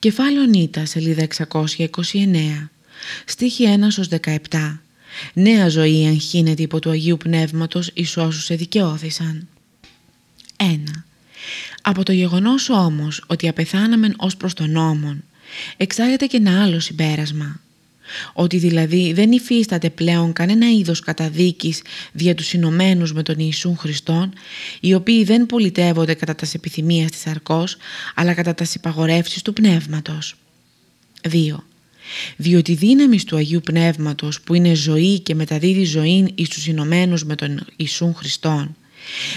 Κεφάλαιο Νίτα, σελίδα 629, στίχη 1 17. Νέα ζωή εγχύνεται υπό του Αγίου Πνεύματος εις όσους εδικαιώθησαν. 1. Από το γεγονός όμως ότι απεθάναμεν ως προς τον νόμον, εξάγεται και ένα άλλο συμπέρασμα ότι δηλαδή δεν υφίσταται πλέον κανένα είδος καταδίκης δια τους συνωμένους με τον Ιησούν Χριστόν, οι οποίοι δεν πολιτεύονται κατά τας επιθυμίας της αρκός, αλλά κατά τας υπαγορεύσεις του Πνεύματος. 2. Διότι η δύναμη του Αγίου Πνεύματος που είναι ζωή και μεταδίδει ζωή εις τους συνωμένους με τον Ιησούν Χριστόν,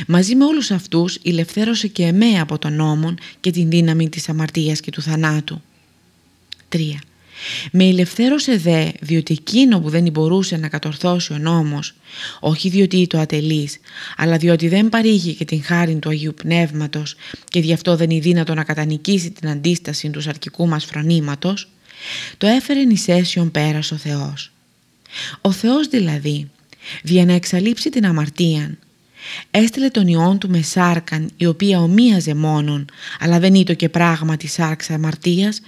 μαζί με όλους αυτούς ηλευθέρωσε και εμέ από τον νόμον και την δύναμη της αμαρτίας και του θανάτου. 3. Με ελευθέρωσε δε διότι εκείνο που δεν μπορούσε να κατορθώσει ο νόμος, όχι διότι το ατελείς, αλλά διότι δεν παρήγει και την χάρη του Αγίου Πνεύματος και γι' αυτό δεν είναι δύνατο να κατανικήσει την αντίσταση του σαρκικού μας φρονήματος, το έφερε νησέσιον πέρας ο Θεός. Ο Θεός δηλαδή, για να εξαλείψει την αμαρτία, έστειλε τον Υιόν του με σάρκαν η οποία ομοίαζε μόνον, αλλά δεν ήτο και πράγματι σάρξα αμαρτίας,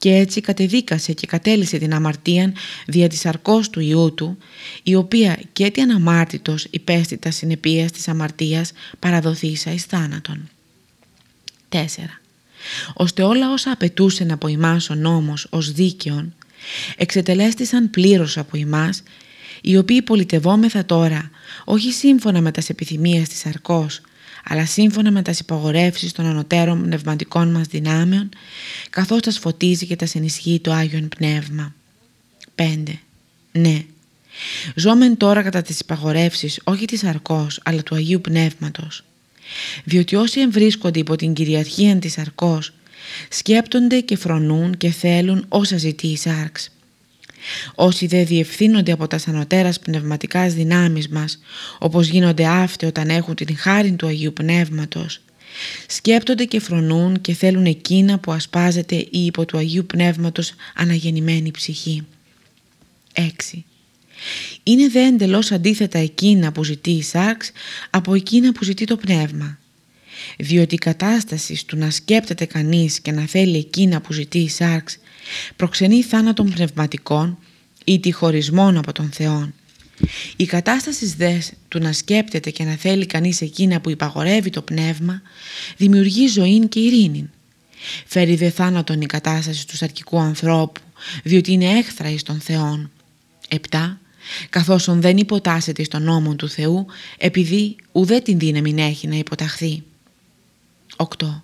και έτσι κατεδίκασε και κατέλησε την αμαρτία δια της αρκός του Υιού του, η οποία και τι αναμάρτητος υπέστη τα συνεπίας της αμαρτίας παραδοθήσα εις θάνατον. 4. Ώστε όλα όσα απαιτούσε από εμάς ο νόμος ως δίκαιον, εξετελέστησαν πλήρως από εμάς, οι οποίοι πολιτευόμεθα τώρα, όχι σύμφωνα με τας επιθυμίες της αρκός, αλλά σύμφωνα με τα υπαγορεύσεις των ανωτέρων πνευματικών μας δυνάμεων, καθώς τα φωτίζει και τα ενισχύει το Άγιον Πνεύμα. 5. Ναι. Ζώμεν τώρα κατά τις υπαγορεύσεις όχι της αρκός αλλά του Αγίου Πνεύματος. Διότι όσοι εμβρίσκονται υπό την κυριαρχία της αρκός σκέπτονται και φρονούν και θέλουν όσα ζητεί η σάρξ. Όσοι δεν διευθύνονται από τα σανωτέρας πνευματικάς δυνάμεις μας, όπως γίνονται αυτοί όταν έχουν την χάρη του Αγίου Πνεύματος, σκέπτονται και φρονούν και θέλουν εκείνα που ασπάζεται η υπό του Αγίου Πνεύματος αναγεννημένη ψυχή. 6. Είναι δε εντελώς αντίθετα εκείνα που ζητεί η σάρξ από εκείνα που ζητεί το πνεύμα. Διότι η κατάσταση του να σκέπτεται κανείς και να θέλει εκείνα που ζητεί η σάρξ προξενεί θάνατον πνευματικών ή τη χωρισμόν από τον Θεό. Η κατάσταση δες του να σκέπτεται και να θέλει κανείς εκείνα που υπαγορεύει το πνεύμα δημιουργεί ζωή και ειρήνη. Φέρει δε θάνατον η κατάσταση του σαρκικού ανθρώπου διότι είναι έχθρα εις τον Θεόν. 7. Καθώς δεν υποτάσσεται στον νόμο του Θεού επειδή ουδέ την δύναμη έχει να υποταχθεί. 8.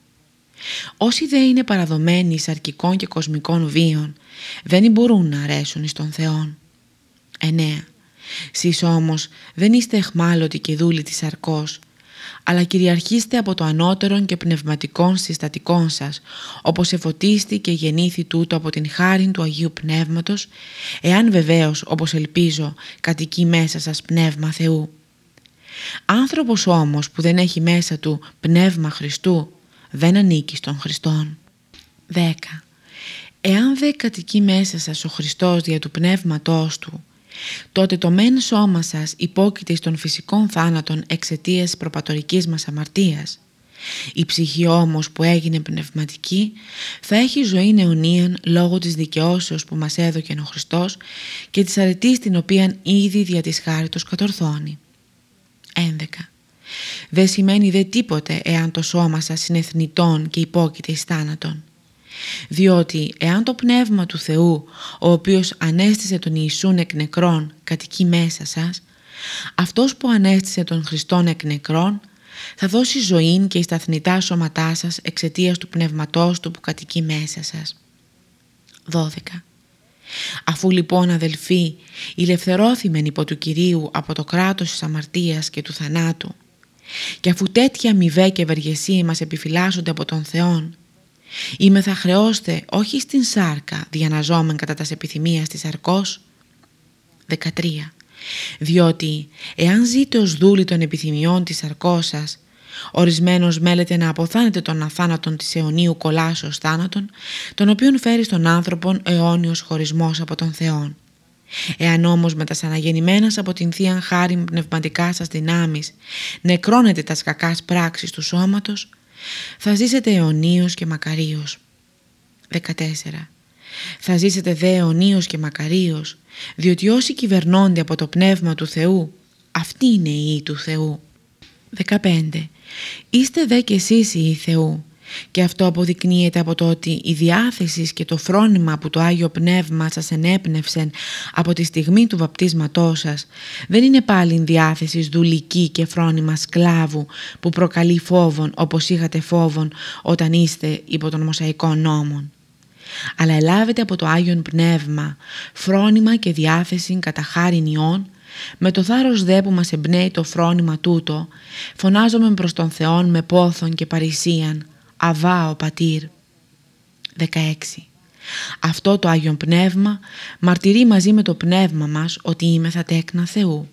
Όσοι δεν είναι παραδομένοι σαρκικών και κοσμικών βίων, δεν μπορούν να αρέσουν εις τον Θεόν. 9. Σεις όμως δεν είστε εχμάλωτοι και δούλοι της σαρκός, αλλά κυριαρχήστε από το ανώτερον και πνευματικών συστατικών σας, όπως εφωτίστη και γεννήθη τούτο από την χάρη του Αγίου Πνεύματος, εάν βεβαίως, όπως ελπίζω, κατοικεί μέσα σας Πνεύμα Θεού. Άνθρωπος όμως που δεν έχει μέσα του Πνεύμα Χριστού, δεν ανήκει στον Χριστόν. 10. Εάν δεν κατοικεί μέσα σας ο Χριστός δια του πνεύματός Του, τότε το μεν σώμα σας υπόκειται στον φυσικών θάνατον εξαιτίας προπατορικής μας αμαρτίας. Η ψυχή όμως που έγινε πνευματική θα έχει ζωή αιωνίαν λόγω της δικαιώσεως που μας έδωκε ο Χριστός και της αρετής την οποία ήδη δια της χάριτος κατορθώνει. 11. Δεν σημαίνει δε τίποτε εάν το σώμα σας είναι θνητόν και υπόκειται εις θάνατον. Διότι εάν το πνεύμα του Θεού, ο οποίος ανέστησε τον Ιησούν εκ νεκρών, κατοικεί μέσα σας, αυτός που ανέστησε τον Χριστόν εκ νεκρών, θα δώσει ζωή και στα θνητά σώματά σας εξαιτίας του πνεύματός του που κατοικεί μέσα σας. 12. Αφού λοιπόν αδελφοί ηλευθερώθημεν υπό του Κυρίου από το κράτος της αμαρτίας και του θανάτου και αφού τέτοια αμοιβέ και ευεργεσία μας επιφυλάσσονται από τον Θεόν, είμαι θα χρεώστε όχι στην σάρκα διαναζόμεν κατά τας επιθυμίας της αρκός. 13. Διότι εάν ζείτε ως δούλη των επιθυμιών της αρκός σας, ορισμένος μέλετε να αποθάνετε τον αθάνατον της αιωνίου κολάσεως θάνατον, τον οποίον φέρει στον άνθρωπον αιώνιος χωρισμός από τον Θεόν. Εάν όμως με τα αναγεννημένας από την Θεία Χάρη πνευματικά σας δυνάμεις νεκρώνετε τας κακάς πράξεις του σώματος, θα ζήσετε αιωνίως και μακαρίως. 14. Θα ζήσετε δε αιωνίως και μακαρίως, διότι όσοι κυβερνώνται από το Πνεύμα του Θεού, αυτοί είναι οι Υιοί του Θεού. 15. Είστε δε κι εσείς οι Υιοί Θεού, και αυτό αποδεικνύεται από το ότι η διάθεση και το φρόνημα που το Άγιο Πνεύμα σας ενέπνευσε από τη στιγμή του βαπτίσματός σας δεν είναι πάλι διάθεση δουλική και φρόνημα σκλάβου που προκαλεί φόβον όπως είχατε φόβον όταν είστε υπό τον Μοσαϊκό νόμον. Αλλά ελάβετε από το Άγιον Πνεύμα φρόνημα και διάθεση κατά χάριν ιών με το θάρρος δε που μας εμπνέει το φρόνημα τούτο, φωνάζομαι προς τον Θεόν με πόθον και παρησίαν, Αβά ο Πατήρ. 16. Αυτό το Άγιον Πνεύμα μαρτυρεί μαζί με το Πνεύμα μας ότι είμαι θα τέκνα Θεού.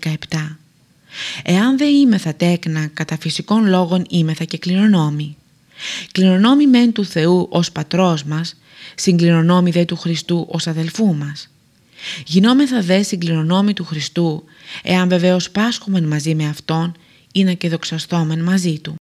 17. Εάν δεν είμαι θα τέκνα κατά φυσικών λόγων είμαι θα και κληρονόμοι. Κληρονόμοι μεν του Θεού ως πατρός μας, συγκληρονόμοι δε του Χριστού ως αδελφού μας. Γινόμεθα δε συγκληρονόμοι του Χριστού, εάν βεβαίως πάσχομεν μαζί με Αυτόν ή να και δοξαστόμεν μαζί Του.